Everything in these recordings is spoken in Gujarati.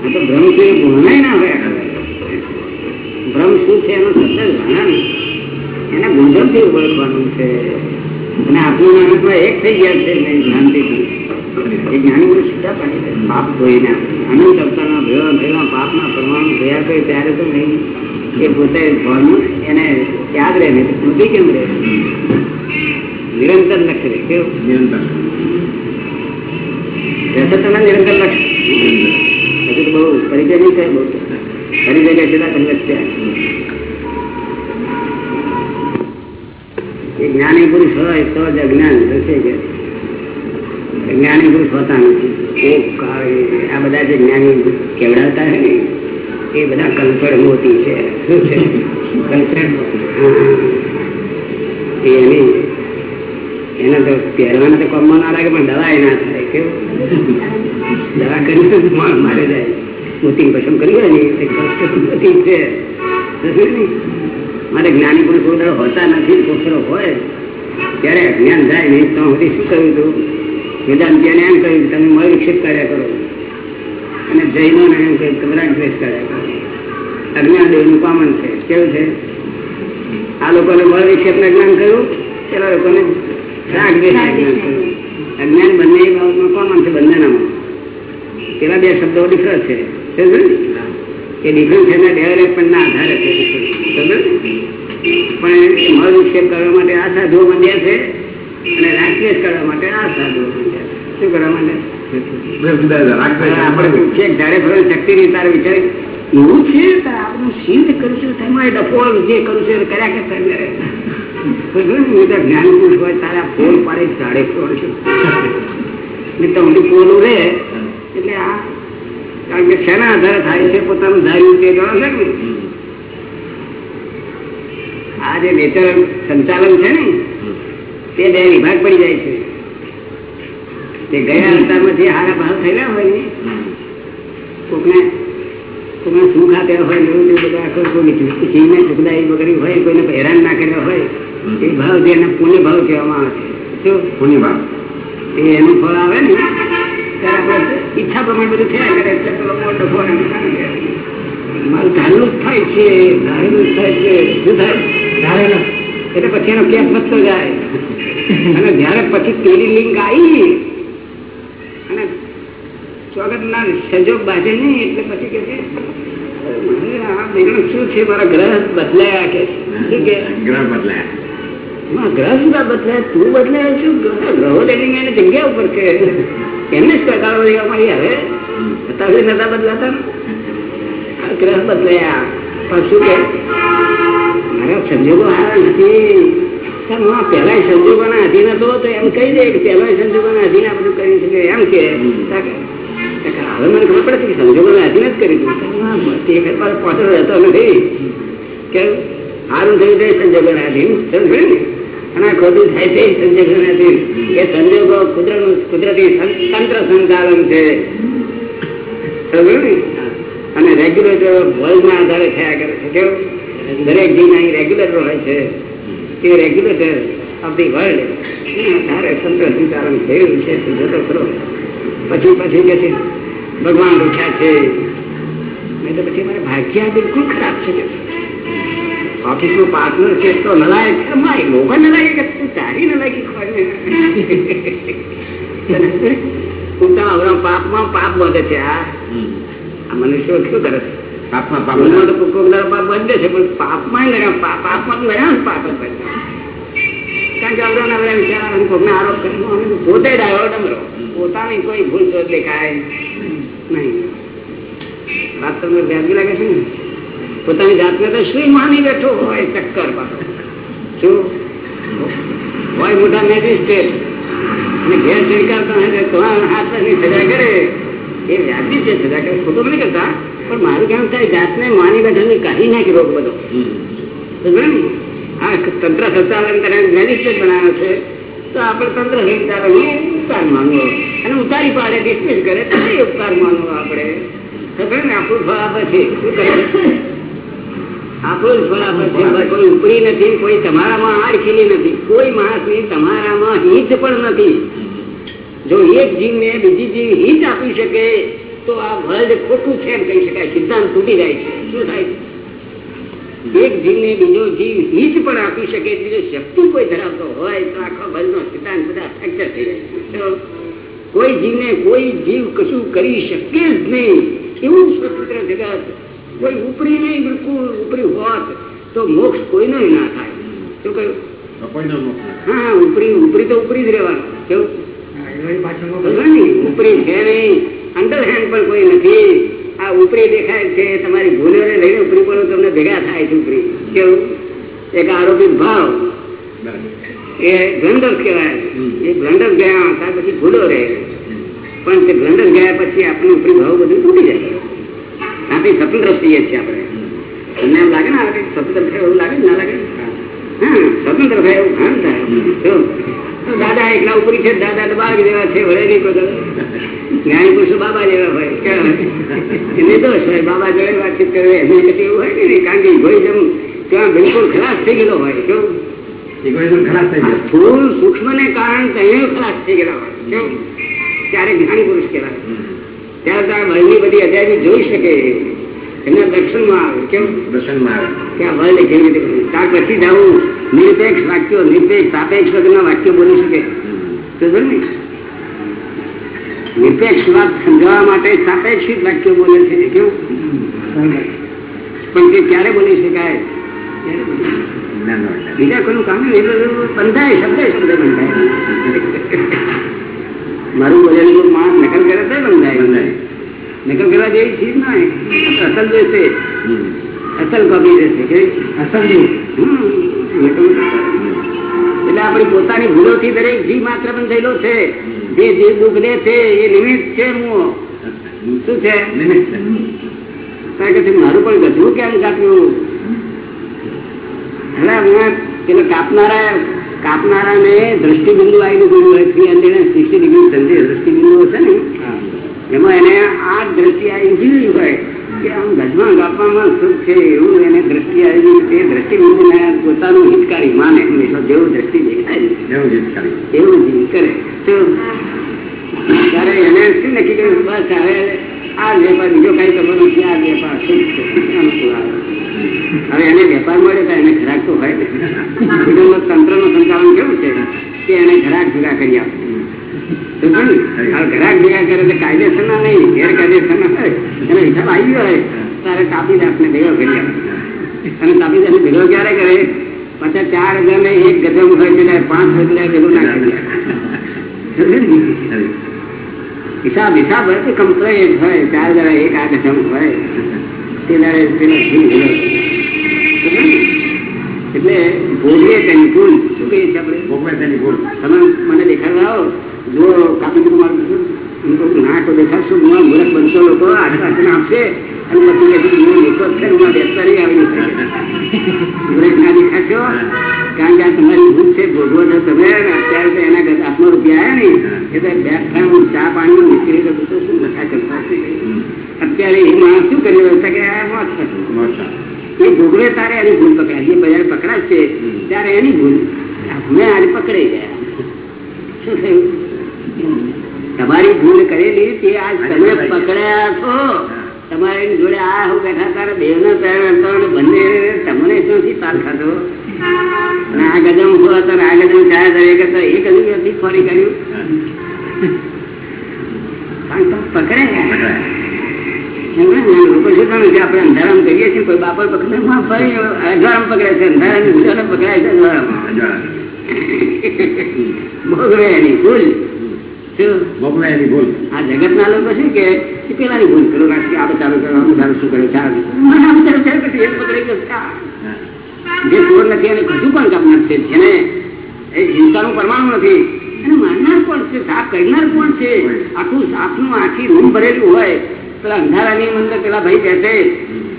આ તો ભ્રમ છે એ ભૂલાય ના હોય ભ્રમ શું છે એનો સતત જાણવાનું એને ગુણધર્મથી ઓળખવાનું છે. અને આપણું નાનકમાં એક થઈ ગયા છે જ્ઞાનથી એ જ્ઞાની પુરુષ સીધા પાડી દે. પાપ ધોઈને અનંત અવતારના ભેળા ભેળા પાપના પરમાણુ થયા કરે ત્યારે તો નહીં એ પોતે ભણવું એને યાદ રહે ને સ્મૃતિ કેમ રહે? નિરંતર લક્ષ્ય રહે કેવું? નિરંતર. રહેશે તો ના નિરંતર લક્ષ્ય હજુ તો બહુ પરિચય નહીં થાય બહુ પરિચય કે છતાં તમે છે એ જ્ઞાની પુરુષ હોય તો જ અજ્ઞાન થશે કે જ્ઞાની પુરુષ હોતા નથી. આ બધા જે જ્ઞાની કેવડાવતા હોય ને એ બધા કલ્પડ મોતી છે. શું છે કલ્પડ એ એની એને તો પહેરવાના તો કોમમાં ના લાગે પણ દવા એ ના થાય કેવું? દવા કરી મારે જાય. મોતી પસંદ કરી મોતી છે મારે જ્ઞાની પણ કોઈ હોતા નથી છોકરો હોય. ત્યારે અજ્ઞાન થાય નહીં તો સુધી શું કહ્યું હતું વેદાંતિયાને એમ કહ્યું, તમે મળ વિક્ષેપ કર્યા કરો. અને જૈનોને એમ કહ્યું તમે રાગ દ્વેષ કર્યા કરો. અજ્ઞાન દેવનું કોમન છે. કેવું છે? આ લોકોને મળ વિક્ષેપનું જ્ઞાન કહ્યું પેલા લોકોને રાગ દ્વેષનું અજ્ઞાન બંને બાબતમાં કોમન છે, બંનેનામાં. પેલા બે શબ્દો ડિફરન્સ છે. એ ડિફરન્સ એના ડેવલપમેન્ટના આધારે છે. પણ મળ વિક્ષેપ કરવા માટે આ સાધુઓ માંડ્યા છે અને રાગદ્વેષ કરવા માટે આ સાધુઓ માંડ્યા શું કરવા માટે? બે જુદા જુદા રાગ હવે દ્વેષ આપણે આપણે છે ધારે ફરે શક્તિ ની તારે વિચાર. એવું છે? આપણું સિદ્ધ કરું છું તેમાં એ જે કરું છું કર્યા કે જ્ઞાન પુરુષ હોય તારે ફોન ફોલ પાડે ઝાડે ફોડ છે. ને તો ઊંડી ફોલું રહે એટલે આ કારણ કે શેના આધારે થાય છે પોતાનું ધાર્યું તે ગણો છે ને આ જે નેચર સંચાલન છે ને તે બે વિભાગ પડી જાય છે. તે ગયા અંતરમાં જે હારા ભાવ થયેલા હોય ને કોકને કોકને સુખ આપ્યા હોય એવું બધા આખો કોઈ જીવને સુખદાયી વગેરે હોય કોઈને હેરાન ના કર્યા હોય એ ભાવ જે એને પુણ્ય ભાવ કહેવામાં આવે છે. શું? પુણ્યભાવ. એ એનું ફળ આવે ને ઈચ્છા પ્રમાણે બધું થયા કરે એટલે પેલો મોટો. મારું ધારેલું થાય છે ધારેલું થાય છે. શું થાય? ધારેલું. એટલે પછી એનો કેસ વધતો જાય. અને જયારે પછી પેલી લિંક આવી અને સ્વાગત ના સંજોગ બાજે નહીં એટલે પછી કે છે "મારે આ બેનું શું છે? મારા ગ્રહ બદલાયા કે શું કે? ગ્રહ બદલાયા. ગ્રહ સુધા બદલાય? તું બદલાય શું ગ્રહ- લઈને એને જગ્યા ઉપર કે. એમને જ કરતા આવી હવે. તમે નતા બદલાતા. ગ્રહ બદલાયા. પણ શું કે? મારા સંજોગો સારા નથી પેલા સંજોગો ના અધીન હતો તો એમ કહી દે કે પહેલા સંજોગોના અધીન આ બધું કરી શકે. એમ કે. હવે મને ખબર પડે કે સંજોગો સંજોગોના અધીન જ કરી દઉં પાછળ રહેતો નથી. કે સારું થયું સંજોગો સંજોગોના અધીન. સમજ્યું ને? અને ખોટું થાય તે એ રેગ્યુલેટર આધારે થયા કરે છે. કેવું? દરેક જીવ અહીં રેગ્યુલેટર હોય છે. તે રેગ્યુલેટર ઓફ ધી વર્લ્ડ આધારે તંત્ર સંચાલન થયું છે. જોતો ખરો. પછી પછી કે છે, ભગવાન રૂઠ્યા છે. નહીં તો પછી મારે ભાગ્યા બિલકુલ ખરાબ છે. કે ઓફિસનું પાર્ટનર છે તો નલાયક માય લોકો નલાયક તારી નલાયકી ખોવાય તો હવે પાપમાં પાપ વધે છે આ મનુષ્ય શું કરે છે? પાપમાં પાપ પાપ વધે છે પણ પાપમાં પાપમાં ને પાપ કારણ કે અવરો નવરા વિચાર આવે આરોપ કરે અમે તો પોતે ડાયો ડમરો. પોતાની કોઈ ભૂલ તો દેખાય નહીં. વાત તમને વ્યાજી લાગે છે ને? પોતાની જાતને તો શ્રી માની બેઠો હોય ચક્કર હોય મોટા મેજિસ્ટ્રેટ. અને ઘેર શિરકારતો હોય તો હાથની સજા કરે. એ વ્યાજબી છે, સજા કરે. ખોટું નહીં કરતા. પણ મારું કેમ થાય? જાતને માની બેઠા કાઢી નાખી રોગ બધો. આ તંત્ર સંચાલન કરે મેજિસ્ટ્રેટ બનાવ્યો છે. તો આપણે તંત્ર સંચાલન ઉપકાર માનવો અને ઉતારી પાડે ડિસમિસ કરે, તો ઉપકાર માનવો આપણે. ખબર ને આપણું ફળ આપે છે શું કરે? ઉપરી નથી, કોઈ તમારામાં આડખીલી નથી, કોઈ માણસની તમારામાં હિત પણ નથી. જો એક જીવને બીજી જીવ હિત આપી શકે, તો આ વર્લ્ડ ખોટું છે એમ કહી શકાય, સિદ્ધાંત તૂટી જાય છે. શું થાય? એક જીવને બીજો જીવ હિત પણ આપી શકે એટલી શક્તિ કોઈ ધરાવતો હોય, તો આખો વર્લ્ડનો સિદ્ધાંત બધા ફ્રેક્ચર થઈ જાય કોઈ જીવને કોઈ જીવ કશું કરી શકે જ નહીં. એવું સ્વતંત્ર જગત કોઈ ઉપરી નહીં બિલકુલ ઉપરી હોત તો મોક્ષ કોઈનો ના થાય. શું કહ્યું. હા ઉપરી ઉપરી તો ઉપરી જ રહેવાનું. કેવું? ઉપરી છે નહીં. અંડરહેન્ડ પણ કોઈ નથી. આ ઉપરી દેખાય છે તમારી ભૂલોને લઈને ઉપરી પણ તમને ભેગા થાય છે ઉપરી. કેવું? એક આરોપી ભાવ. એ બ્લન્ડર કહેવાય. એ બ્લન્ડર ગયા હતા પછી ભૂલો રહે. પણ તે બ્લન્ડર ગયા પછી આપણું ઉપરી ભાવ બધું તૂટી જાય. આપણે સ્વતંત્ર થઈએ છીએ આપણે. તમને એમ લાગે ને આપણે સ્વતંત્ર થાય એવું લાગે ના? લાગે? હા સ્વતંત્ર થાય એવું ભાન થાય. દાદા એકલા ઉપરી છે દાદા બાગ જેવા છે વળે નહીં કોઈ જ્ઞાની પુરુષો બાબા જેવા હોય એ નિર્દોષ હોય બાબા જોડે વાતચીત કરે એમની પછી એવું હોય ને. કારણ કે ઇગોઇઝમ ત્યાં બિલકુલ ખલાસ થઈ ગયેલો હોય કેવું ઇગોઇઝમ ખલાસ થઈ ગયો. સ્થૂળ સૂક્ષ્મ ને કારણે તેને ખલાસ થઈ ગયેલા હોય કેવું ત્યારે જ્ઞાની પુરુષ કહેવાય. ત્યારે ત્યાં આ બધી અજાયબી જોઈ શકે. એમના દર્શનમાં આવે. કેમ? દર્શનમાં આવે. ત્યાં આ કેવી રીતે ત્યાં પછી જવું નિરપેક્ષ વાક્યો નિરપેક્ષ સાપેક્ષ વગરના વાક્યો બોલી શકે. તો ને? નિરપેક્ષ વાત સમજાવવા માટે સાપેક્ષિત વાક્યો બોલે છે. કેવું પણ તે ક્યારે બોલી શકાય. બીજા કોઈનું કામ બંધાય શબ્દ શબ્દ બંધાય. મારું બોલેલું માણસ નકલ કરે તો બંધાય. નકલ કરવા જેવી ચીજ ના અસલ જોઈશે અસલ કોપી રહેશે. કે અસલ. એટલે આપણી પોતાની ભૂલોથી દરેક જીવ માત્ર પણ થયેલો છે. જે જીવ દુઃખ લે છે એ નિમિત્ત છે હું શું છે? નિમિત્ત. કારણ કે મારું પણ ગધું કેમ કાપ્યું એટલે હું પેલો કાપનારા કાપનારાને દ્રષ્ટિબિંદુ આવીને જોયું હોય three hundred and sixty degree સંજે દ્રષ્ટિબિંદુ છે ને? એમાં એને આ દ્રષ્ટિ આવી જોયું હોય કે આમ ગજમાં કાપવામાં શું છે એવું એને દ્રષ્ટિ આવી તે દ્રષ્ટિબિંદુને પોતાનું હિતકારી માને. હંમેશા જેવું દ્રષ્ટિ દેખાય ને એવું જ ખાલી. એવું કરે. તો ત્યારે એને શું નક્કી કર્યું? બસ હવે આ વેપાર બીજો કઈ કરવો નથી, આ વેપાર છે? હવે એને વેપાર મળે તો એને ઘરાક તો હોય. ને બીજું તંત્રનું સંચાલન કેવું છે? કે એને ઘરાક ભેગા કરી આપે. છે ને? ઘરાક ભેગા કરે તો કાયદેસર ના નહીં ગેરકાયદેસર ના હોય. એનો હિસાબ આવી ગયો હોય. તારે કાપીદાસને ભેગો કરી આપે. અને કાપીદાસને ભેગો ક્યારે કરે? પછી ચાર હજાર ને એક ગજમ હોય એટલે પાંચ હજાર ભેગો ના કરી આપે. હિસાબ હિસાબ હોય તો એક હોય ચાર જણા એક આ કસમ હોય તે દાડે પેલો ભૂલ ભૂલો. એટલે ભોગવે તેની ભૂલ. શું કહીએ છીએ આપણે? ભોગવે તેની ભૂલ. તમે મને દેખાડવા આવો. જો કાપી દીધું મારું કશું હું ના તો દેખાડશું હું મૂર્ખ બનશો લોકો આટલા આપશે. ભોગવો તારે એની ભૂલ પકડાય જે બજાર છે ત્યારે એની ભૂલ મેં આજે પકડાઈ ગયા શું થયું તમારી ભૂલ કરેલી તે આજ તમે પકડ્યા છો. તમારે જોડે આ હું બેઠા તારે બે ના પેર બંને તમને શું તાર ખાધો? અને આ ગજમ હો તારે આ ગજમ ચાર તારે એક હતો, એક હજુ નથી ફરી કર્યું. પકડે. લોકો શું કરે આપણે અંધારામાં કરીએ છીએ કોઈ બાપર પકડે માં ફરી અંધારામ પકડે છે બીજાને પકડાય છે અજવાળામાં અજવાળા. ભોગવે એની ભૂલ. શું ભોગવે ભૂલ. આ જગતના લોકો શું કે કે પેલાની ભૂલ પેલો રાષ્ટ્રીય આપણે ચાલુ કરવાનું ચાલુ શું કરે? ચાલુ મને આમ ચાલુ ચાલુ પછી એક પકડી ગયો ચા. હા. જે ચોર નથી એને કશું પણ કાપનાર છે જેને એ હિંસાનું પરમાણુ નથી. એને મારનાર કોણ છે? સાપ કરનાર કોણ છે? આખું રૂમ ભરેલું હોય. પેલા અંધારાની અંદર પેલા ભાઈ બેસે.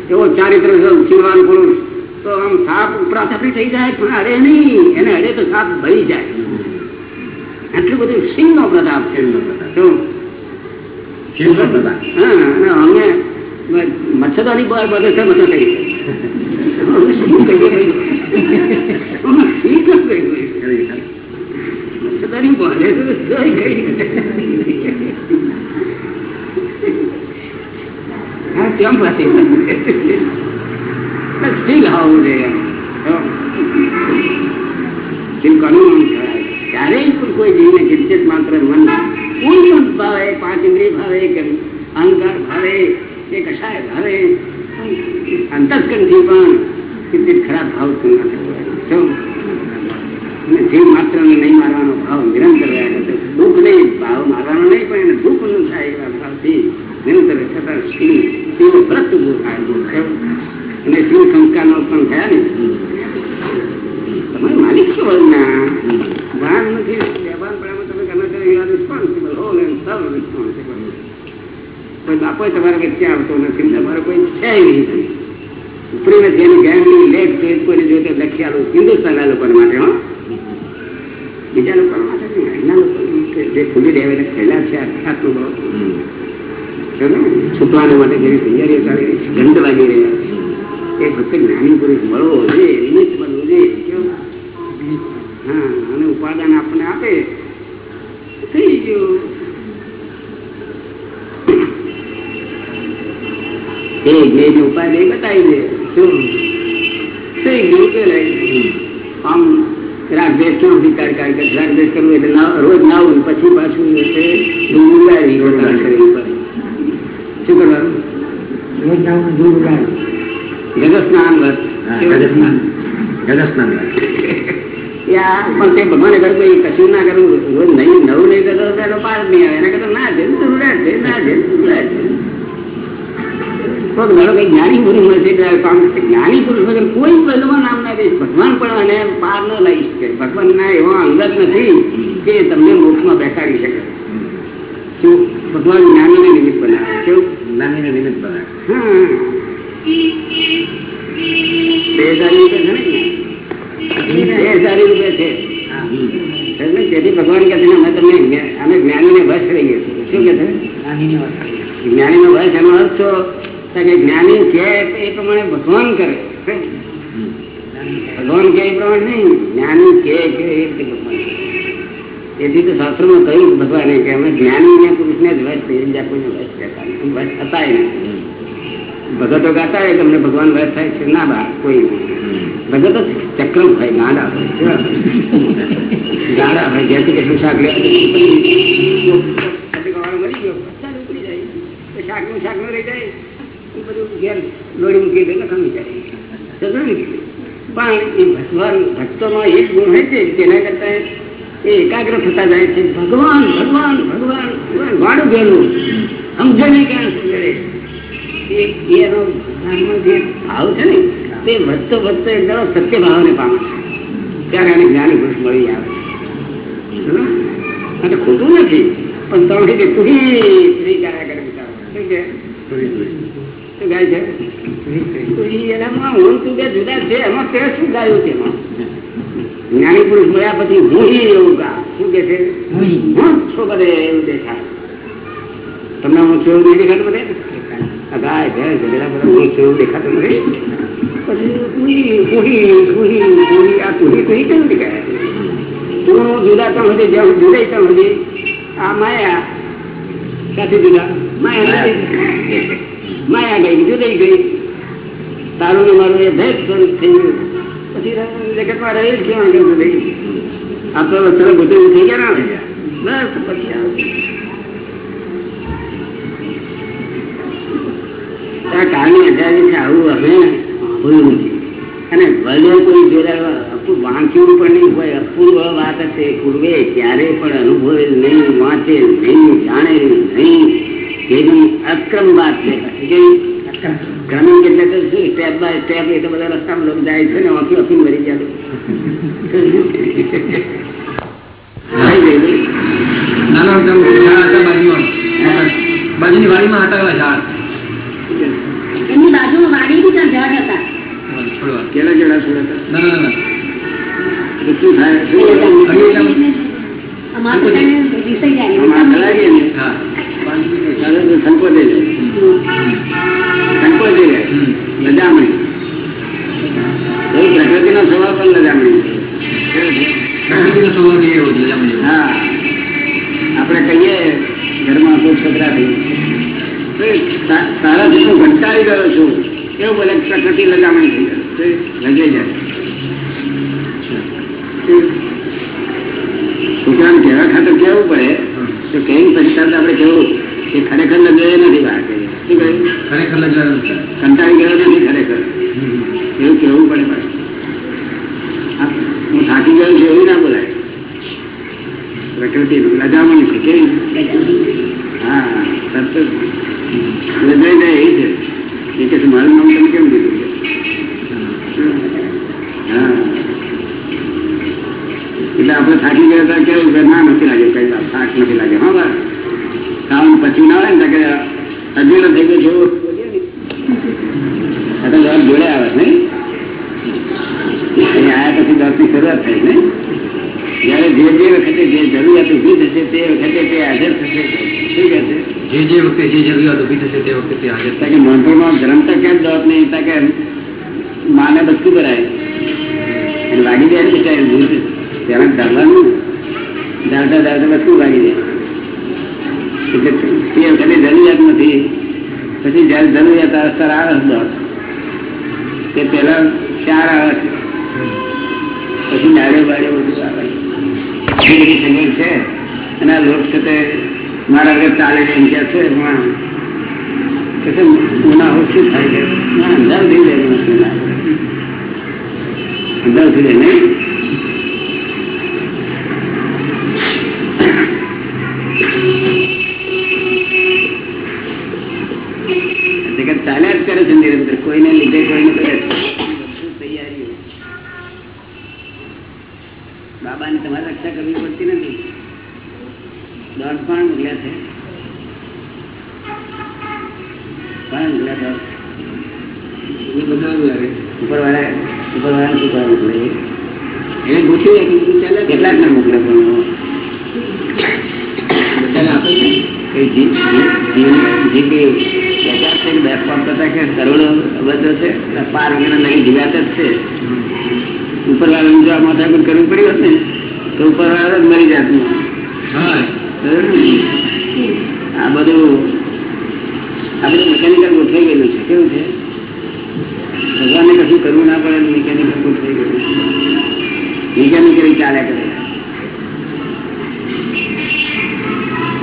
એવો ચારિત્ર ઉછીરવાનું પુરુષ તો આમ સાપ ઉપરાથાપી થઈ જાય પણ અડે નહીં. એને અડે તો સાપ ભરી જાય. આટલું બધું સિંહ નો પ્રતાપ છે સિંહનો પ્રતાપ. શું? શિવનો પ્રતાપ. હા અને અમે મચ્છરદાની બહાર બધે છે બધે થઈ અમે સિંહ કહીએ નહીં. અમે સિંહ કેમ કહીએ? ખરેખર. મચ્છરદાની બહાર છે તો સહી કહીએ. હા, કેમ પાછી? સિંહ આવું છે એમ. સિંહ કોઈ જીવને કિંચિત માત્ર મન કોઈ પણ ભાવે પાંચ ઇન્દ્રિય ભાવે કે અહંકાર ભાવે કે કશાય ભાવે. અંતસ્કંઠથી પણ કિંચિત ખરાબ ભાવ ન? અને જીવ માત્ર નહીં મારવાનો ભાવ નિરંતર રહ્યા કરતો દુઃખ નહીં ભાવ મારવાનો નહીં, પણ એને દુઃખનું થાય એવા ભાવથી નિરંતર છતાં શિવ શિવ વ્રત ઉભું થાય? અને શિવ સંસ્કારનો પણ થયા ને તમારે માલિક શું ના. ભાન નથી. પ્રમાણે તમે ગમે તે રિસ્પોન્સિબલ તમારા વચ્ચે આવતો નથી? તમારો કોઈ છે નહીં. ઉપરી નથી એની ગેંગની લેટ જોઈ કોઈને જોઈ તો લખી આલું હિન્દુસ્તાનના લોકો માટે, હો. બીજા લોકો માટે એના લોકો જે ખુલ્લી ડેવેને થયેલા છે આટલું બહુ. માટે જેવી તૈયારીઓ ચાલી રહી છે, ગંધ લાગી રહ્યા છે. એ ફક્ત જ્ઞાની પુરુષ મળવો જોઈએ અને ઉપાદાન આપણને આપે થઈ ગયું એ જ્ઞેય ઉપાય બતાવી દે શું થઈ ગયું કે લઈ આમ રાગદ્વેષ નો અધિકાર કારણ કે રાગદ્વેષ કરવું એટલે ના- રોજ નાવું પછી પાછું એ છે ડુંગળી કરવી પડે શું કરવાનું રોજ નાવું દૂર ઉડાડે. જગત સ્નાન વ્રત હા, કેવું? ગજસ્નાન. ગજસ્નાન વાત. પણ તે ભગવાને કહ્યું કે કશું ના કરવું નહીં નવું નહીં કરતો એનો પાર નહીં આવે. એના કરતા ના છે ને છે ના છે ને છે તો મારો કઈ જ્ઞાની પુરુષ મળશે. જ્ઞાની પુરુષ વગર કોઈ પહેલું નામ ના દઈશ ભગવાન પણ એને પાર ન લઈ શકે. ભગવાનના એવો અંગત નથી કે તમને મોક્ષમાં બેસાડી શકે. શું? ભગવાન જ્ઞાનીને નિમિત્ત બનાવે. કેવું? જ્ઞાનીને નિમિત્ત બનાવે. હા. બે છે ને? તેથી ભગવાન કે અમે તમને અમે જ્ઞાની ને વશ રહીએ છીએ. શું કે જ્ઞાની. જ્ઞાનીનો વશ એનો અર્થ છો તો કે જ્ઞાની કે એ પ્રમાણે ભગવાન કરે. ભગવાન કે એ પ્રમાણે નહીં જ્ઞાની એ રીતે ભગવાન તેથી તો શાસ્ત્રોમાં કહ્યું ભગવાને કે અમે જ્ઞાની ને પુરુષને જ વશ થઈએ બીજા કોઈને વશ થતા વશ થતા ભગતો ગાતા હોય તમને ભગવાન વશ થાય છે? ના બા કોઈ નહીં. હમ. તો ચક્રમ હોય ગાડા. હોય? ગાડા હોય જ્યાંથી કેટલું શાક લે. તો શાકનું શાક ન રહી જાય. બધું ઘેર દોડી મૂકી દે લખમી જાય. પણ એ ભગવાન ભક્તોમાં એક ગુણ હોય છે, તેના કરતા એ એકાગ્ર થતા જાય છે. ભગવાન ભગવાન ભગવાન ભગવાન, વાળું ગયેલું સમજે નહીં ક્યાં સમજે એનો જે ભાવ છે ને તે વધતો વધતો એકદમ સત્ય ભાવને પામે છે. ત્યારે એને જ્ઞાની પુરુષ મળી આવે અને ખોટું નથી પણ તમે કે તુહી સ્ત્રી કર્યા કરે બિચારો. શું કે? પૂરી પૂરી. શું ગાય છે? એનામાં હું તું બે જુદા છે એમાં તે શું ગાયું છે એમાં? જ્ઞાની પુરુષ મળ્યા પછી હું એવું ગા શું કે છે. હું? બધે એવું દેખાય? તમને હું છું એવું નહીં દેખાતું બધે? ગાય ભેંસ બધા હું છું દેખાતું નથી? પછી કુહી કુહી કુહી આ કુહી કુહી કેમ દેખાય તું જુદા તો હજી જેમ જુદાઈ તો હજી આ માયા સાથી જુદા માયા માયા ગઈ જુદાઈ ગઈ તારું ને મારું એ થઈ ગયું પછી જગતમાં રહી જ કેવા ગયું જુદાઈ આ તો વચ્ચે થઈ ગયા ને બસ પછી આ આ કાળની અજાદી છે, આવું અમે સાંભળ્યું નથી. અને ભલે કોઈ જોડાવા વાંચ્યું પણ નહીં હોય અપૂર્વ વાત હશે પૂર્વે ક્યારે પણ અનુભવેલ નહીં વાંચે નહીં જાણે નહીં. એવી અક્રમ વાત છે. ક્રમિક એટલે તો શું સ્ટેપ બાય સ્ટેપ એ તો બધા રસ્તામાં લોકો જાય છે ને વાંકી વાંકી મરી જાય. બાજુની વાડીમાં હતા ઝાડ. એમની બાજુમાં વાડી બી ત્યાં ઝાડ હતા. છોડવા કેળા કેળા છોડતા ના ના ના. તો શું થાય? શું અમારા પોતાને વિષય જાય આમાં ચલાવીએ ને સંકોચે સંકોચે લજામણી સ્વભાવ પણ લજામણી. હા. આપણે કહીએ ઘરમાં કોઈ છોકરાથી થઈ એ તા- તારાથી હું કંટાળી ગયો છું એવું બોલે પ્રકૃતિ લજામણી થઈ તો જાય ખાતર કેવું પડે તો કઈ તરત આપણે કેવું કે ખરેખર લજાય નથી વાત. ખરેખર લજાયું કંટાળી ગયો નથી ખરેખર એવું કેવું પડે. હું થાકી ગયો છું એવું ના બોલાય પ્રકૃતિ લજામણી છે કેવી હા જ લજાઈ જાય એ છે કે મારું નામ તમે કેમ દીધું છે એટલે આપણે થાકી ગયા હતા કેવું કે ના નથી લાગે કઈ વાત થાક નથી લાગે. હા બસ કામ પછી ના આવે ને તો કે અધીરો થઈ ગયો જેવો આ તો દોડ જોડે આવે નહીં? અહીં આયા પછી દોડની શરૂઆત થઈ નહીં? જયારે જે જે વખતે જે જરૂરિયાત ઊભી થશે તે વખતે તે હાજર થશે. શું કહે છે? જે જે વખતે જે જરૂરિયાત ઊભી થશે તે વખતે તે હાજર તાકે નોંધોમાં જન્મતા કેમ દોત નહીં? તાકે માને બધું કરાય. અને લાગી જાય ને ભૂલ. ત્યારે ડાલવાનું ડાલતા ડાલતા શું લાગી જાય? એટલે જરૂરિયાત નથી. પછી જયારે જરૂરિયાત ત્યારે આવે છે તે પેલા ચાર આવે છે. પછી ડાળે બાળે બધું આવે. સંગીત છે. અને આ લોક છે તે મારા વગર ચાલે એમ કે છે હોય શું થાય છે? અંધારું થઈ જાય તૈયારીઓ બાબાની તમારે રક્ષા કરવી પડતી નથી દોઢ પણ મોકલ્યા છે પણ મોકલ્યા દોઢ એ બદલાવું લાગે ઉપરવાળા ઉપરવાળાને શું કરવા પૂછ્યું કે ચાલે કેટલાક ને મોકલે પણ બધાને આપે છે છે પાર વગેરે નહીં જીવાત જ છે ઉપરવાળાને જો આ પણ કરવું પડ્યું હોત ને તો ઉપરવાળા જ મરી જાત આ બધું આ બધું મિકેનિકલ ગોઠવાઈ ગયેલું છે. કેવું છે? ભગવાનને કરવું ના પડે મિકેનિક ગોઠવાઈ થઈ ગયું. મિકેનિકલી ચાલ્યા કરે.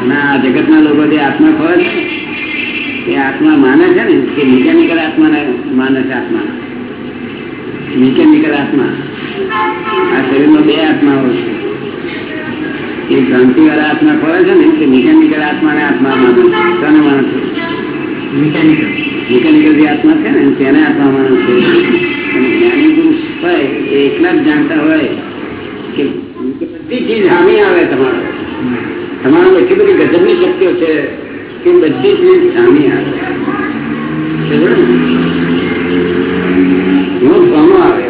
અને આ જગતના લોકો જે આત્મા ખબર છે એ આત્મા માને છે ને કે મિકેનિકલ આત્માને માને છે આત્મા. મિકેનિકલ આત્મા. આ શરીરમાં બે આત્માઓ છે. એ ભ્રાંતિ વાળા આત્મા ખબર છે ને, કે મિકેનિકલ આત્માને આત્મા માને છે. કોને માને છે મિકેનિકલ મિકેનિકલ જે આત્મા છે ને, તેને માને છે. અને જ્ઞાની પુરુષ હોય એ એટલા જ જાણતા હોય કે બધી ચીજ હામી આવે તમારો. તમારો એટલી બધી ગજબની શક્તિઓ છે કે બધી ચીજ હામી આવે. ને? એવો આવે.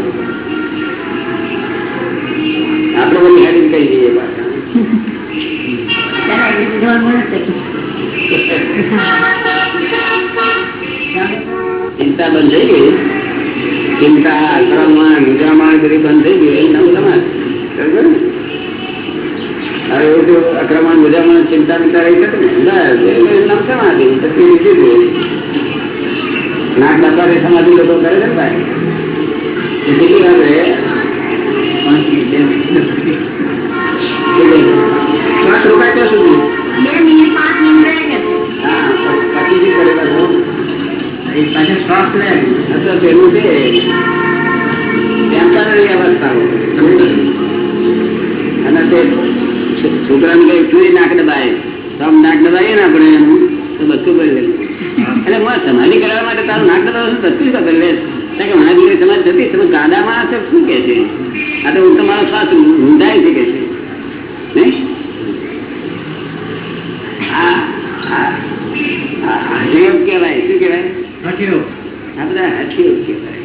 આપણે બધી બંધ થઈ ગઈ ચિંતા આક્રમણ નિજામણ બધી બંધ થઈ ગયું એ સમાજ હવે એવું તો આક્રમણ નિજામણ ચિંતા વિચાર રહી શકે ને નામ સમાધિ પછી નીચે ગયું સમાધિ લોકો કરે છે ભાઈ પાંચ મિનિટ, પેલું છે ટેમ્પરરી અવસ્થાઓ તે શું કે છે? આ તો ઉલટો મારો શ્વાસ ઊંધાય છે કે છે. નહીં? આ આ આ કેવાય શું કહેવાય હઠ્યો આ બધા હઠયોગ કહેવાય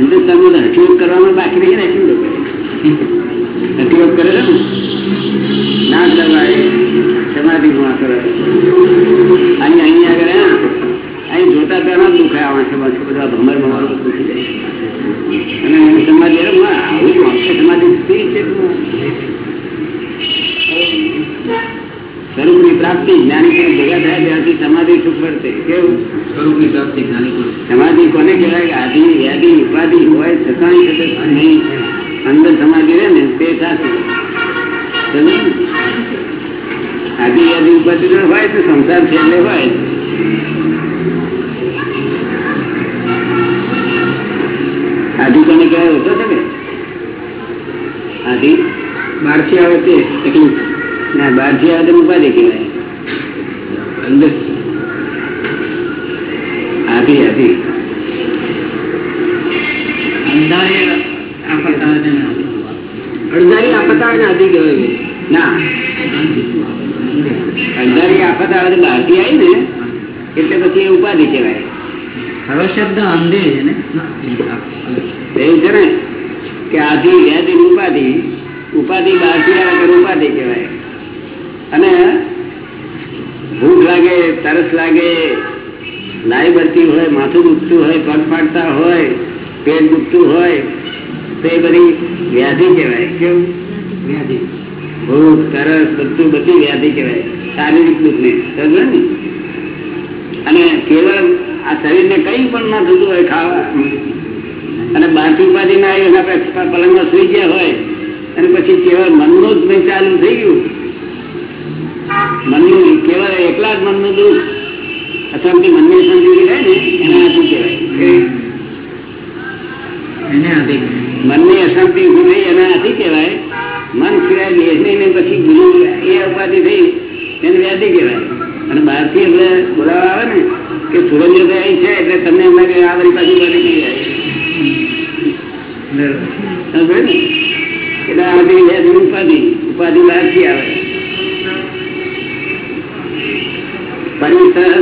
હિન્દુસ્તાનમાં તો હઠીઓત કરવામાં બાકી રહી ને એટલું લોકો? હઠીઓત કરે છે ને? નાક સમાધિ ગુણા કરે. અહીં અહીં આગળ અહીં જોતા ત્યાં દુખાય આવે છે બસ બધા ભમર ભમર દુખી જાય અને સમાધિ આવું સમાધિ સ્થિર છે. સ્વરૂપની પ્રાપ્તિ જ્ઞાની પુરુષ ભેગા થાય ત્યાંથી સમાધિ સુખ વર્તે. કેવું? સ્વરૂપની પ્રાપ્તિ જ્ઞાની પુરુષ સમાધિ કોને કહેવાય? આધિ વ્યાધિ ઉપાધિ હોય છતાં નહીં અંદર સમાધિ રહે ને તે સાચું ને? આધિ વ્યાધિ ઉપાધિ હોય તો સંસાર છેલ્લે હોય. આધિ કોને કહેવાય? હોતો છે ને આધિ? બહારથી આવે તે તકલીફ ના બહારથી આવે તો ઉપાધિ કહેવાય. અંદર. આધિ આધિ આફત આવે ને આધી કહેવાય ના. અંધારી આફત આવે બહારથી આવી ને એટલે પછી એ ઉપાધિ કહેવાય. ખરો શબ્દ અંધે છે ને? એવું છે ને? કે આધી વ્યાધિ ઉપાધિ ઉપાધિ બહારથી આવે તો ઉપાધિ કહેવાય અને ભૂખ લાગે તરસ લાગે. લાઈ બળતી હોય, માથું દુખતું હોય, પગ ફાટતા હોય, પેટ દુખતું હોય, તો બધી વ્યાધિ કહેવાય. કેવું વ્યાધિ. ભૂખ તરસ બધું બધી વ્યાધિ કહેવાય. શારીરિક દુઃખને. ને? અને કેવળ આ શરીરને કઈ પણ ના થતું હોય ખાવા. અને બાકી ઉપાધિ ના આવી પલંગમાં સુઈ ગયા હોય, અને પછી કેવળ મનનું જ ચાલુ થઈ ગયું. મનનું કેવળ એકલા જ મનનું દુઃખ. અશાંતિ મનની સંજોગી રહે ને એના શું કહેવાય? મનની અશાંતિ ઊભી થઈ એના કહેવાય. મન સિવાય દેશની ને પછી ગુરુ એ ઉપાધિ થઈ એને વ્યાધિ કહેવાય. અને બહારથી એટલે બોલાવા આવે ને કે સુરેન્દ્રભાઈ છે એટલે તમને એમને કે આ બધી પાછી ઉપાધિ થઈ જાય? એટલે આ બધી વ્યાધિ ઉપાધિ ઉપાધિ બહારથી આવે. પરિસર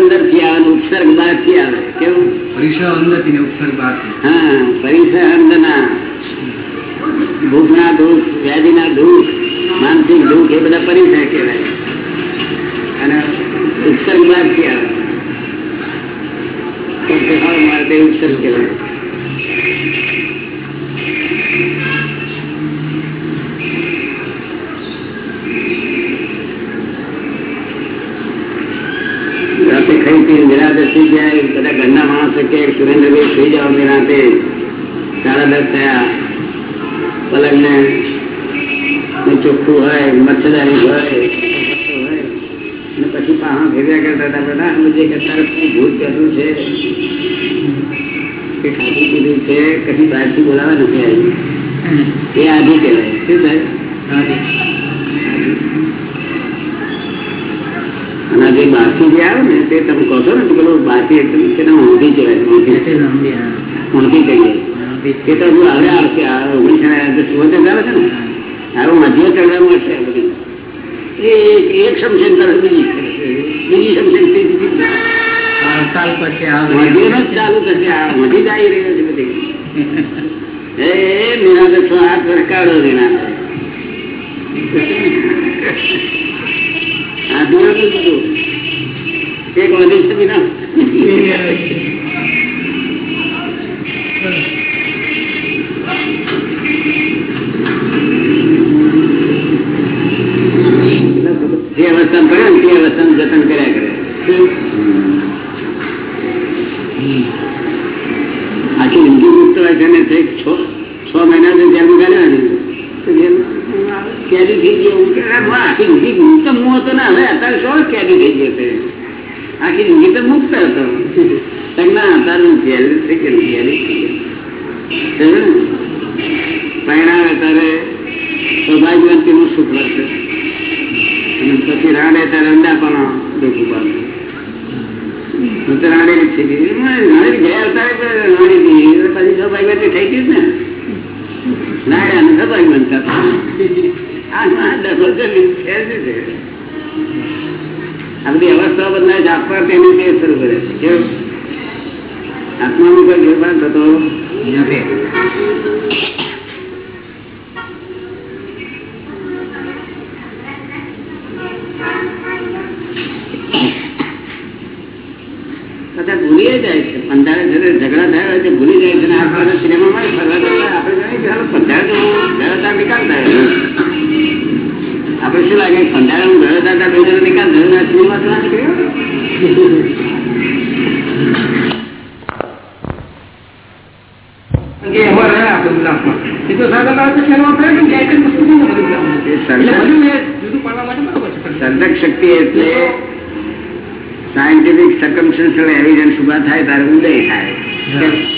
ના આવે આવે. કેવું? પરિસર અંદરથી ને ઉપસર્ગ બહારથી હા પરિસર અંદરના ભૂખના દુઃખ દુઃખ માનસિક દુઃખ એ બધા પરિસર કહેવાય. અને ઉપસર્ગ બહારથી આવે. તો તે ઉપસર્ગ કહેવાય. પી નિરાતે જાય બધા ઘરના માણસો કે સુરેન્દ્રભાઈ સુઈ જાઓ નિરાતે સાડા દસ થયા. પલંગ ચોખ્ખું હોય મચ્છરદારી હોય હોય. પછી પાહા ભેગા કરતા હતા બધા સમજે કે શું ભૂત બેઠું છે. કે ખાધું પીધું છે કદી બહારથી બોલાવા નથી આવી. એ આધી કહેવાય. શું થાય? આ જે આવે ને તે તમે કહો છો ને પેલું બહારથી એકદમ તેને ઊંધી કહેવાય ઊંધી. કહીએ એ તો હજુ હવે આવશે ઓગણીસો સુવર્ણ ચાલે છે ને હવે મધ્ય ચડવા મળશે બધી. એ એક- એક શમશેન બીજી બીજી શમશેન ત્રીજી હડતાલ પછી આવે મધ્યનો જ ચાલુ થશે આ મધી જ આવી રહ્યો છે બધી. એ નિરાતે છો હાથ સરકારો નિરાતે આ દૂર જ બધું. એક વધી છે બીના જે અવસ્થા પડે ને તે કરે. આખી હિન્દુ ગુપ્ત હોય છે ને છ મહિના જેમ તો કેદી થઈ ગયો આખી જિંદગી ગુપ્ત હું હતો ને, હવે અત્યારે શું કેદી થઈ ગયો છે? આખી જિંદગી તો મુક્ત હતો ના તારું જેલ તારે સૌભાગ્યવંતીનું સુખ લાગશે પછી રાડે તારે અંડાપણો દુઃખ ઉપાડશે હું તો રાડેલી રાડેલી ગયા તારે રાડી હતી પછી સૌભાગ્યવંતી થઈ ગયું ને રાડ્યા ને સૌભાગ્યવંત થતા આ દસ વર્ષ છે આ બધી અવસ્થાઓ બદલાય છે આત્મા તેની તે શરૂ કરે છે. કેવું આત્મામાં કોઈ ફેરફાર થતો નથી. ભૂલી જાય છે. પંધારે જયારે ઝઘડા થયા હોય ભૂલી જાય છે ને. આપણે સિનેમામાં ફરવા આપણે જાણીએ કે પંધારે નિકાલ થાય. આપણે શું લાગે વ્યવસ્થા હતા નિકાલ થયો ને શક્તિ એટલે સાયન્ટિફિક સર્કમસ્ટન્શિયલ એવિડન્સ ઊભા થાય ત્યારે ઉદય થાય.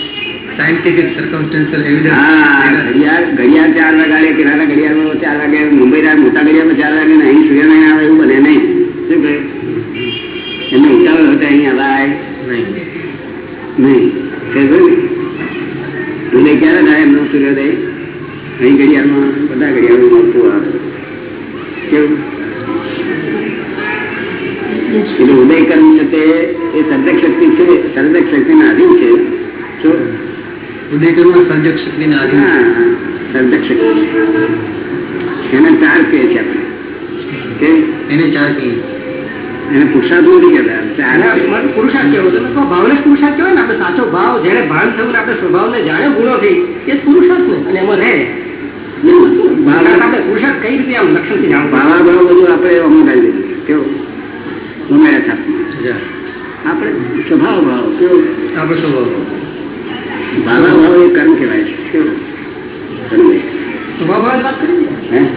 સાયન્ટિફિક સર્કમસ્ટન્શિયલ હા ઘડિયાળ ઘડિયાળ ચાર વાગે કિરાના ઘડિયાળમાં ચાર વાગે મુંબઈના મોટા ઘડિયાળમાં ચાર વાગે ને અહીં સૂર્યનારાયણ આવે એવું બને નહીં. શું કહે? એમને ઉતાવળ હોય અહીં હવાય નહીં. સમજો ને? ઉદય ક્યારે થાય એમનો સૂર્યોદય? અહીં ઘડિયાળમાં બધા ઘડિયાળમાં મળતું આવે કેવું? એટલે ઉદય કર્મ છે તે એ સર્જક શક્તિ છે સર્જક શક્તિના આધીન છે. શું? ઉદયકરમાં સર્જક શક્તિના આધીન હા, સર્જક શક્તિ. એને ચાર કહે છે આપણે. એને ચાર કહીએ એને પુરુષાર્થ નથી કહેતા. પુરુષાર્થ કહેવો તમે ભાવને પુરુષાર્થ કહેવાય ને. આપણે સાચો ભાવ જેને ભાન થયું ને આપણે સ્વભાવને જાણ્યો ગુણોથી એ જ પુરુષાર્થ ને અને એમાં રહે? પુરુષાર્થ કઈ રીતે આમ લક્ષણથી જાણવું ભાવા ભાવ બધું આપણે અમુક આવી દીધું કેવું? ઉમેરા આપણે સ્વભાવ ભાવ કેવો? આપણો સ્વભાવ ભાવા. ભાવ એ કર્મ કહેવાય છે. સ્વભાવ ભાવ ને.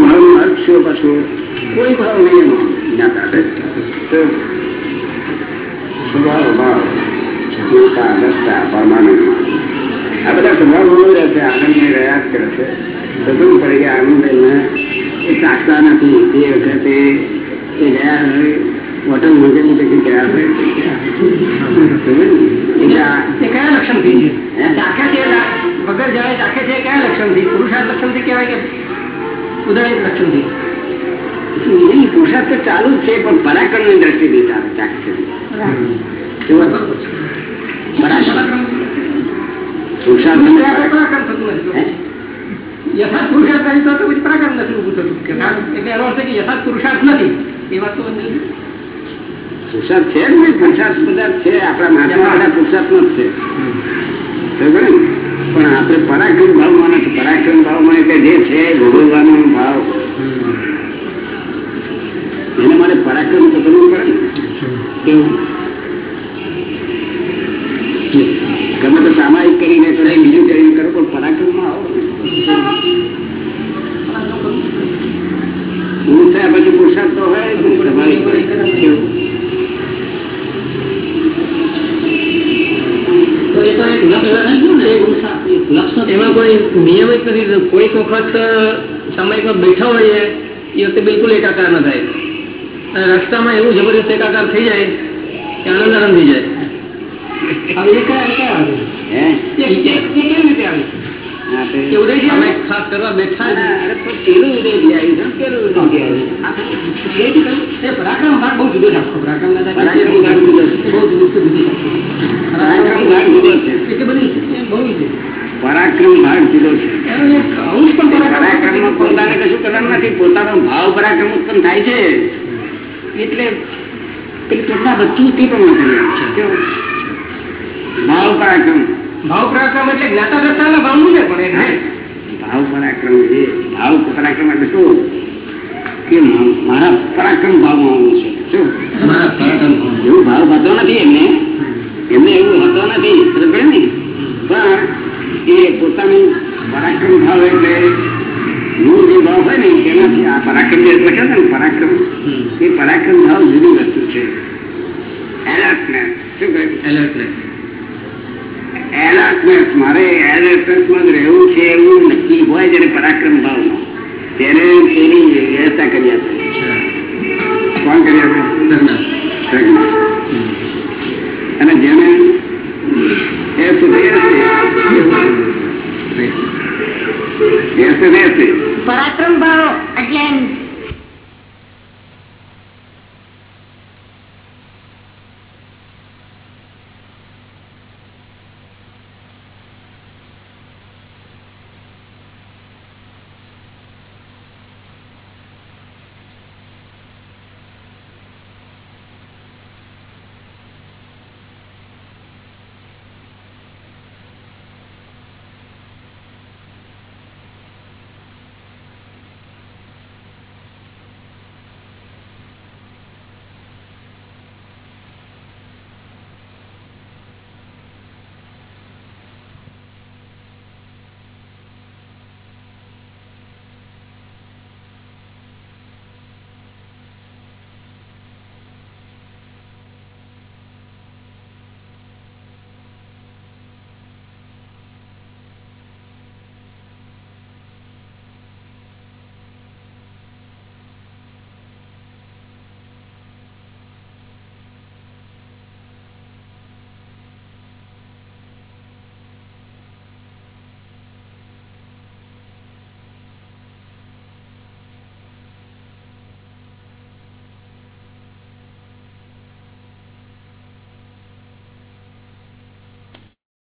ભાવ અર્થ શું પાછું કોઈ ભાવ નહીં એનો. જ્ઞાતા છે. સ્વભાવ ભાવ ચિંતા આ બધા સ્વભાવ ભાવ રહેશે આનંદને રહ્યા જ કરે છે. સદું પડી ગયા આનંદ ને એ ચાખતા નથી તે વખતે એ ગયા હોટલ મંદિરની પછી ગયા હોય સમજ્યું ને? એટલે આ- એ કયા લક્ષણથી? ચાખે છે વગર જાણે ચાખે છે કયા લક્ષણથી પુરુષાર્થ લક્ષણથી કહેવાય કે ઉદાહરણ લક્ષણથી નહીં પુરુષાર્થ તો ચાલુ જ છે પણ દ્રષ્ટિથી છે? પરાક્રમ. પુરુષાર્થ આપણે પરાક્રમ. પરાક્રમ નથી હે? યથાર્થ પુરુષાર્થ નહીં તો પછી પરાક્રમ નથી ઊભું થતું એટલે એનો અર્થ કે યથાર્થ પુરુષાર્થ નથી એ વાત તો નહીં. પુરુષાર્થ છે ને પુરુષાર્થ બધા છે. આપણા મહાત્મા બધા નો જ છે. પણ આપણે પરાક્રમ ભાવ માને છે પરાક્રમ માને કે જે છે ભોગવવાનો ભાવ. એને મારે પરાક્રમ તો કરવું પડે ને. કેવું એમાં કોઈ નિયમ જ નથી. કોઈક વખત સમયમાં બેઠા હોઈએ એ વખતે બિલકુલ એકાકાર ન થાય. અને રસ્તામાં એવું જબરજસ્ત એકાકાર થઈ જાય કે આનંદ આનંદ થઈ જાય. ખાસ કરવા બેઠા પરાક્રમ ભાગ બહુ જુદો છે પરાક્રમ ભાગ જુદો બહુ જુદો છે. પરાક્રમ ભાગ જુદો છે. પરાક્રમ પોતાને કશું કરવાનું નથી. પોતાનો ભાવ પરાક્રમ ઉત્પન્ન થાય છે. એટલે પેલી કેટલા બધું તે પણ નથી? ભાવ પરાક્રમ. ભાવ પરાક્રમ એટલે જ્ઞાતા દ્રષ્ટાના ભાવનું ને પણ એ ભાવ પરાક્રમ એ ભાવ પરાક્રમ એટલે શું? કે મારા પરાક્રમ ભાવમાં આવવું છે. શું. એવું ભાવ હતો નથી એમને. એમને એવું હતો નથી. સમજે ને? પરાક્રમ ભાવ એટલે મૂળ જે હોય ને તેનાથી આ પરાક્રમ જે લખ્યો છે ને પરાક્રમ. એ પરાક્રમ ભાવ જુદી વસ્તુ છે. એલર્ટનેસ શું કહ્યું એલર્ટનેસ એલર્ટનેસ મારે એલર્ટનેસમાં જ રહેવું છે એવું નક્કી હોય જેને પરાક્રમ ભાવનો તેને તેની વ્યવસ્થા કરી આપે. કોણ કરી આપે? અને જેને એ સુધરી રહેશે રહેશે પરાક્રમ ભાવ એટલે